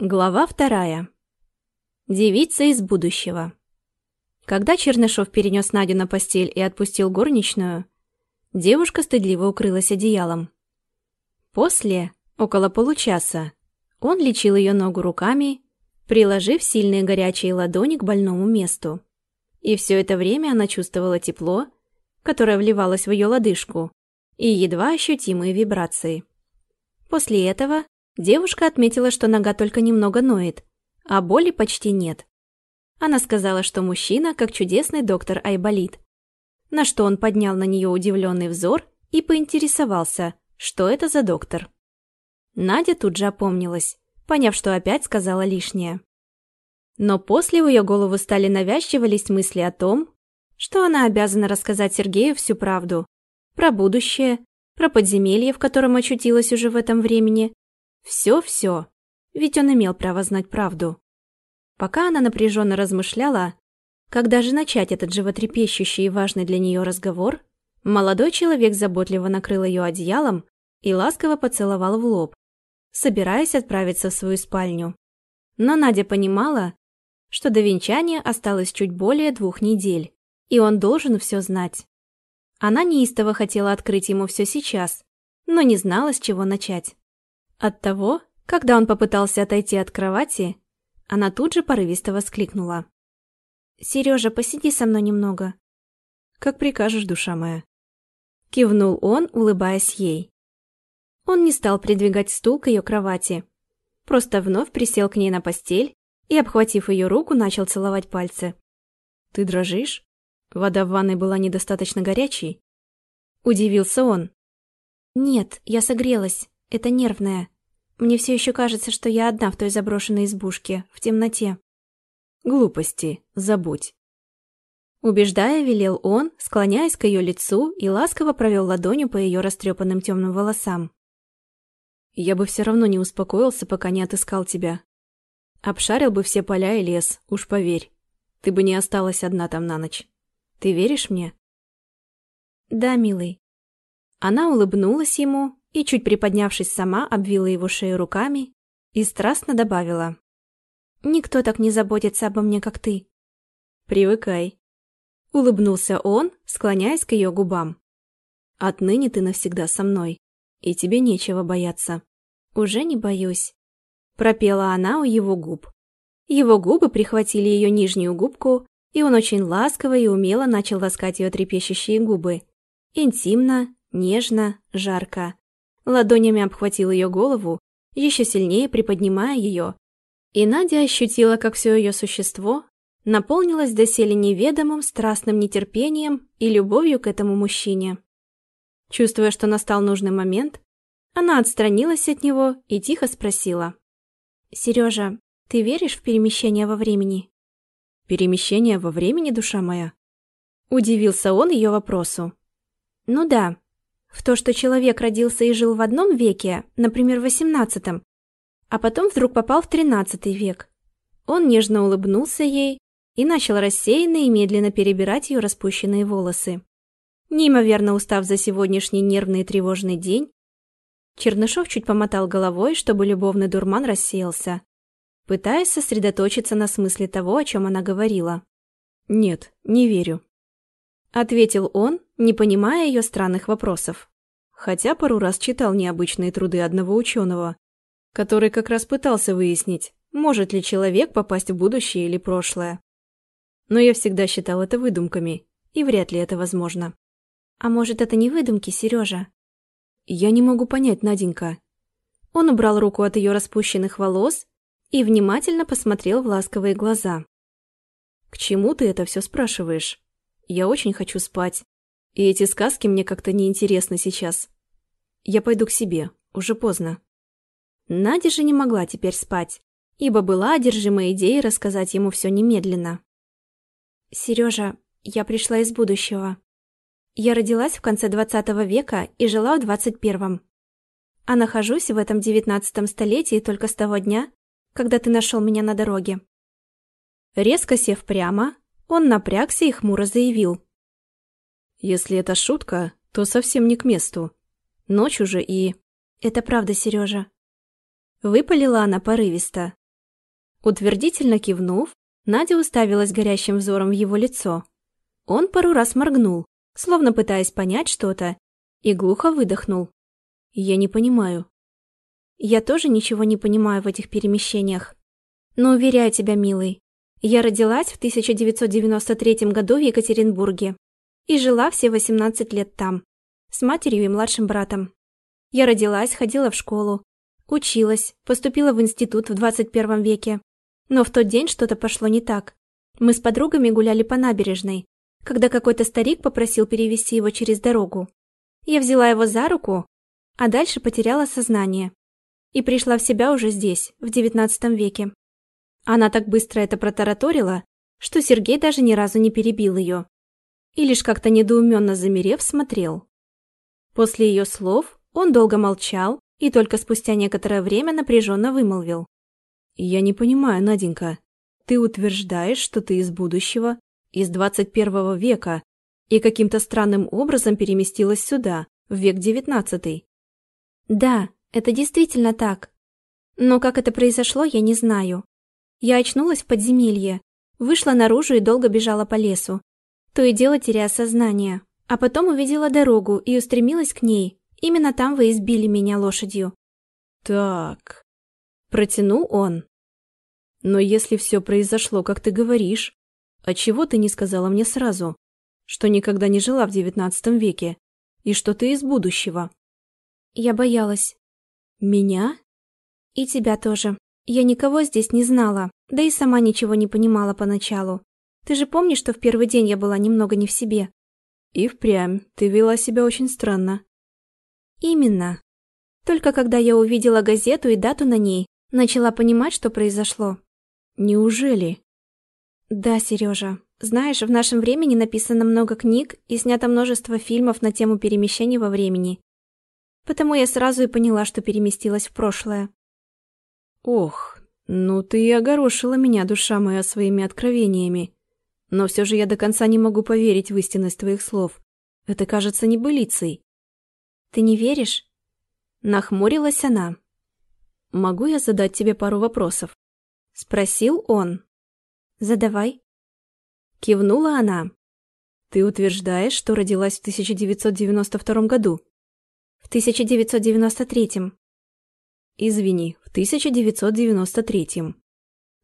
Глава вторая. Девица из будущего. Когда Чернышов перенес Надю на постель и отпустил горничную, девушка стыдливо укрылась одеялом. После, около получаса, он лечил ее ногу руками, приложив сильные горячие ладони к больному месту. И все это время она чувствовала тепло, которое вливалось в ее лодыжку, и едва ощутимые вибрации. После этого Девушка отметила, что нога только немного ноет, а боли почти нет. Она сказала, что мужчина, как чудесный доктор Айболит. На что он поднял на нее удивленный взор и поинтересовался, что это за доктор. Надя тут же опомнилась, поняв, что опять сказала лишнее. Но после в ее голову стали навязчиво лезть мысли о том, что она обязана рассказать Сергею всю правду. Про будущее, про подземелье, в котором очутилась уже в этом времени, все-все, ведь он имел право знать правду. Пока она напряженно размышляла, когда же начать этот животрепещущий и важный для нее разговор, молодой человек заботливо накрыл ее одеялом и ласково поцеловал в лоб, собираясь отправиться в свою спальню. Но Надя понимала, что до венчания осталось чуть более двух недель, и он должен все знать. Она неистово хотела открыть ему все сейчас, но не знала, с чего начать. Оттого, когда он попытался отойти от кровати, она тут же порывисто воскликнула. «Сережа, посиди со мной немного». «Как прикажешь, душа моя». Кивнул он, улыбаясь ей. Он не стал придвигать стул к ее кровати. Просто вновь присел к ней на постель и, обхватив ее руку, начал целовать пальцы. «Ты дрожишь? Вода в ванной была недостаточно горячей?» Удивился он. «Нет, я согрелась. Это нервное. Мне все еще кажется, что я одна в той заброшенной избушке, в темноте. Глупости, забудь. Убеждая, велел он, склоняясь к ее лицу и ласково провел ладонью по ее растрепанным темным волосам. Я бы все равно не успокоился, пока не отыскал тебя. Обшарил бы все поля и лес, уж поверь. Ты бы не осталась одна там на ночь. Ты веришь мне? Да, милый. Она улыбнулась ему, и, чуть приподнявшись сама, обвила его шею руками и страстно добавила. «Никто так не заботится обо мне, как ты». «Привыкай», — улыбнулся он, склоняясь к ее губам. «Отныне ты навсегда со мной, и тебе нечего бояться». «Уже не боюсь», — пропела она у его губ. Его губы прихватили ее нижнюю губку, и он очень ласково и умело начал ласкать ее трепещущие губы. Интимно, нежно, жарко ладонями обхватил ее голову, еще сильнее приподнимая ее. И Надя ощутила, как все ее существо наполнилось доселе неведомым страстным нетерпением и любовью к этому мужчине. Чувствуя, что настал нужный момент, она отстранилась от него и тихо спросила. «Сережа, ты веришь в перемещение во времени?» «Перемещение во времени, душа моя?» Удивился он ее вопросу. «Ну да, в то, что человек родился и жил в одном веке, например, в XVIII, а потом вдруг попал в XIII век. Он нежно улыбнулся ей и начал рассеянно и медленно перебирать ее распущенные волосы. Неимоверно устав за сегодняшний нервный и тревожный день, Чернышов чуть помотал головой, чтобы любовный дурман рассеялся, пытаясь сосредоточиться на смысле того, о чем она говорила. «Нет, не верю», — ответил он, не понимая ее странных вопросов. Хотя пару раз читал необычные труды одного ученого, который как раз пытался выяснить, может ли человек попасть в будущее или прошлое. Но я всегда считал это выдумками, и вряд ли это возможно. А может, это не выдумки, Сережа? Я не могу понять, Наденька. Он убрал руку от ее распущенных волос и внимательно посмотрел в ласковые глаза. К чему ты это все спрашиваешь? Я очень хочу спать. И эти сказки мне как-то неинтересны сейчас. Я пойду к себе, уже поздно. Надя же не могла теперь спать, ибо была одержима идеей рассказать ему все немедленно. «Сережа, я пришла из будущего. Я родилась в конце двадцатого века и жила в двадцать первом. А нахожусь в этом девятнадцатом столетии только с того дня, когда ты нашел меня на дороге». Резко сев прямо, он напрягся и хмуро заявил. Если это шутка, то совсем не к месту. Ночь уже и... Это правда, Сережа. Выпалила она порывисто, Утвердительно кивнув, Надя уставилась горящим взором в его лицо. Он пару раз моргнул, словно пытаясь понять что-то, и глухо выдохнул. «Я не понимаю». «Я тоже ничего не понимаю в этих перемещениях. Но уверяю тебя, милый, я родилась в 1993 году в Екатеринбурге и жила все 18 лет там, с матерью и младшим братом. Я родилась, ходила в школу, училась, поступила в институт в 21 веке. Но в тот день что-то пошло не так. Мы с подругами гуляли по набережной, когда какой-то старик попросил перевести его через дорогу. Я взяла его за руку, а дальше потеряла сознание. И пришла в себя уже здесь, в девятнадцатом веке. Она так быстро это протараторила, что Сергей даже ни разу не перебил ее. И лишь как-то недоуменно замерев, смотрел. После ее слов он долго молчал и только спустя некоторое время напряженно вымолвил. «Я не понимаю, Наденька, ты утверждаешь, что ты из будущего, из 21 века, и каким-то странным образом переместилась сюда, в век девятнадцатый. Да, это действительно так. Но как это произошло, я не знаю. Я очнулась в подземелье, вышла наружу и долго бежала по лесу, то и дело теряя сознание, а потом увидела дорогу и устремилась к ней. Именно там вы избили меня лошадью. Так, протянул он. Но если все произошло, как ты говоришь, а чего ты не сказала мне сразу? Что никогда не жила в девятнадцатом веке? И что ты из будущего? Я боялась. Меня? И тебя тоже. Я никого здесь не знала, да и сама ничего не понимала поначалу. Ты же помнишь, что в первый день я была немного не в себе? И впрямь, ты вела себя очень странно. Именно. Только когда я увидела газету и дату на ней, начала понимать, что произошло. Неужели? Да, Сережа. Знаешь, в нашем времени написано много книг и снято множество фильмов на тему перемещений во времени. Потому я сразу и поняла, что переместилась в прошлое. Ох, ну ты и огорошила меня, душа моя, своими откровениями. Но все же я до конца не могу поверить в истинность твоих слов. Это кажется небылицей. Ты не веришь? Нахмурилась она. Могу я задать тебе пару вопросов? Спросил он. Задавай. Кивнула она. Ты утверждаешь, что родилась в 1992 году? В 1993. Извини, в 1993.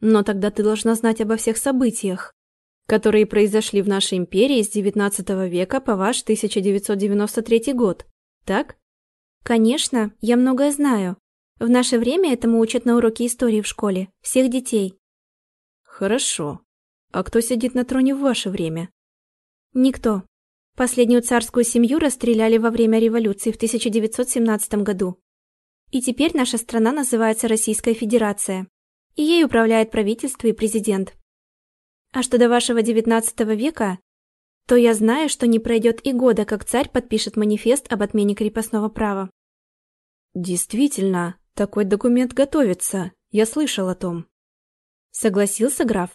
Но тогда ты должна знать обо всех событиях, которые произошли в нашей империи с 19 века по ваш 1993 год, так? Конечно, я многое знаю. В наше время этому учат на уроке истории в школе, всех детей. Хорошо. А кто сидит на троне в ваше время? Никто. Последнюю царскую семью расстреляли во время революции в 1917 году. И теперь наша страна называется Российская Федерация. И ей управляет правительство и президент. А что до вашего XIX века, то я знаю, что не пройдет и года, как царь подпишет манифест об отмене крепостного права. Действительно, такой документ готовится. Я слышал о том. Согласился граф.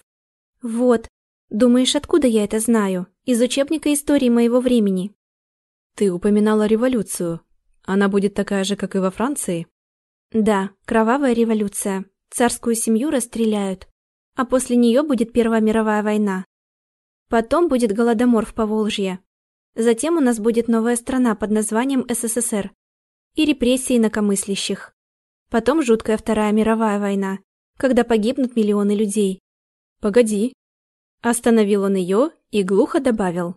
Вот. Думаешь, откуда я это знаю? Из учебника истории моего времени. Ты упоминала революцию. Она будет такая же, как и во Франции? Да, кровавая революция. Царскую семью расстреляют. А после нее будет Первая мировая война. Потом будет голодомор в Поволжье. Затем у нас будет новая страна под названием СССР. И репрессии инакомыслящих. Потом жуткая Вторая мировая война когда погибнут миллионы людей. Погоди. Остановил он ее и глухо добавил.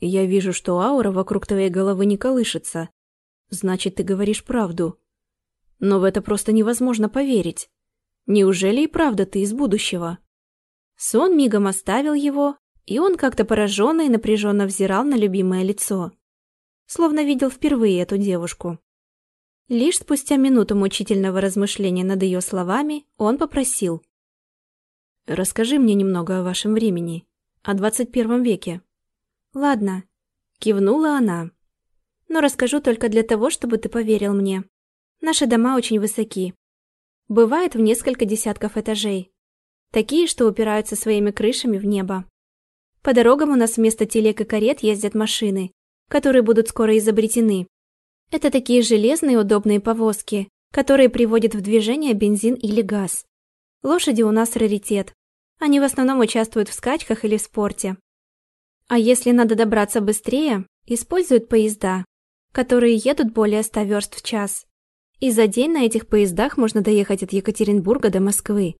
Я вижу, что аура вокруг твоей головы не колышется. Значит, ты говоришь правду. Но в это просто невозможно поверить. Неужели и правда ты из будущего? Сон мигом оставил его, и он как-то пораженно и напряженно взирал на любимое лицо. Словно видел впервые эту девушку. Лишь спустя минуту мучительного размышления над ее словами он попросил. «Расскажи мне немного о вашем времени, о двадцать первом веке». «Ладно», — кивнула она. «Но расскажу только для того, чтобы ты поверил мне. Наши дома очень высоки. Бывает в несколько десятков этажей. Такие, что упираются своими крышами в небо. По дорогам у нас вместо телег и карет ездят машины, которые будут скоро изобретены. Это такие железные удобные повозки, которые приводят в движение бензин или газ. Лошади у нас раритет. Они в основном участвуют в скачках или в спорте. А если надо добраться быстрее, используют поезда, которые едут более 100 верст в час. И за день на этих поездах можно доехать от Екатеринбурга до Москвы.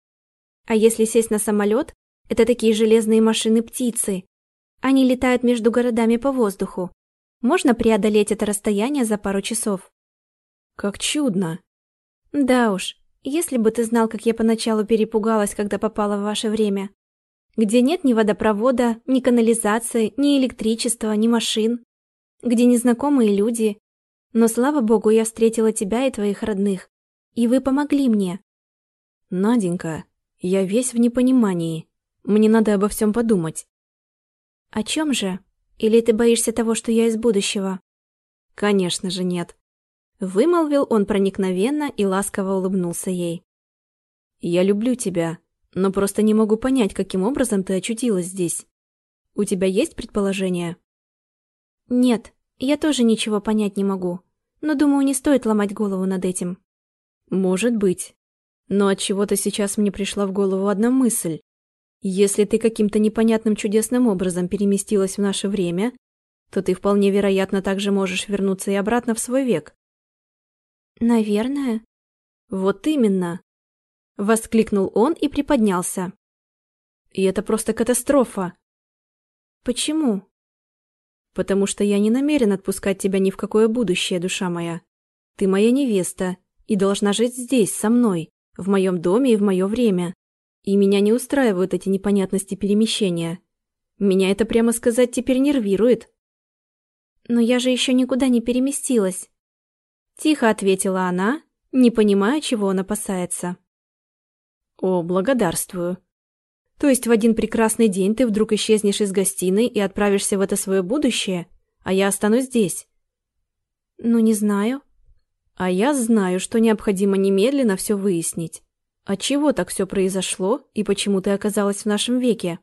А если сесть на самолет, это такие железные машины-птицы. Они летают между городами по воздуху. Можно преодолеть это расстояние за пару часов. Как чудно. Да уж, если бы ты знал, как я поначалу перепугалась, когда попала в ваше время. Где нет ни водопровода, ни канализации, ни электричества, ни машин. Где незнакомые люди. Но, слава богу, я встретила тебя и твоих родных. И вы помогли мне. Наденька, я весь в непонимании. Мне надо обо всем подумать. О чем же? Или ты боишься того, что я из будущего? Конечно же нет. Вымолвил он проникновенно и ласково улыбнулся ей. Я люблю тебя, но просто не могу понять, каким образом ты очутилась здесь. У тебя есть предположение? Нет, я тоже ничего понять не могу. Но думаю, не стоит ломать голову над этим. Может быть. Но от чего-то сейчас мне пришла в голову одна мысль. Если ты каким-то непонятным чудесным образом переместилась в наше время, то ты вполне вероятно также можешь вернуться и обратно в свой век. Наверное. Вот именно. Воскликнул он и приподнялся. И это просто катастрофа. Почему? Потому что я не намерен отпускать тебя ни в какое будущее, душа моя. Ты моя невеста и должна жить здесь, со мной, в моем доме и в мое время. И меня не устраивают эти непонятности перемещения. Меня это, прямо сказать, теперь нервирует. Но я же еще никуда не переместилась. Тихо ответила она, не понимая, чего он опасается. О, благодарствую. То есть в один прекрасный день ты вдруг исчезнешь из гостиной и отправишься в это свое будущее, а я останусь здесь? Ну, не знаю. А я знаю, что необходимо немедленно все выяснить. Отчего так все произошло и почему ты оказалась в нашем веке?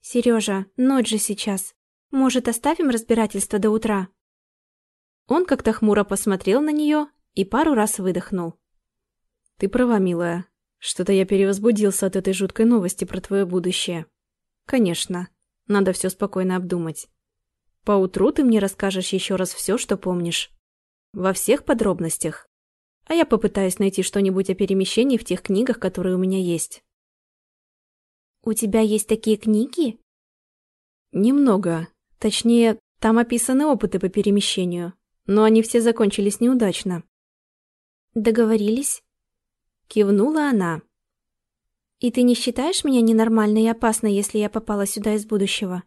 Сережа, ночь же сейчас. Может, оставим разбирательство до утра? Он как-то хмуро посмотрел на нее и пару раз выдохнул. Ты права, милая. Что-то я перевозбудился от этой жуткой новости про твое будущее. Конечно, надо все спокойно обдумать. Поутру ты мне расскажешь еще раз все, что помнишь. Во всех подробностях а я попытаюсь найти что-нибудь о перемещении в тех книгах, которые у меня есть. У тебя есть такие книги? Немного. Точнее, там описаны опыты по перемещению, но они все закончились неудачно. Договорились? Кивнула она. И ты не считаешь меня ненормальной и опасной, если я попала сюда из будущего?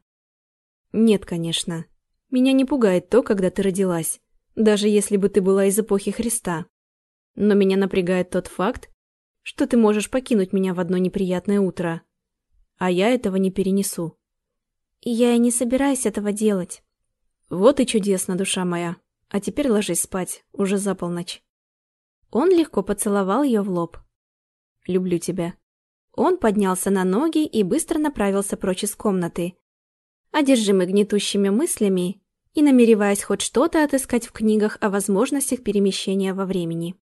Нет, конечно. Меня не пугает то, когда ты родилась, даже если бы ты была из эпохи Христа. Но меня напрягает тот факт, что ты можешь покинуть меня в одно неприятное утро. А я этого не перенесу. Я и не собираюсь этого делать. Вот и чудесно, душа моя. А теперь ложись спать, уже за полночь. Он легко поцеловал ее в лоб. Люблю тебя. Он поднялся на ноги и быстро направился прочь из комнаты. Одержимый гнетущими мыслями и намереваясь хоть что-то отыскать в книгах о возможностях перемещения во времени.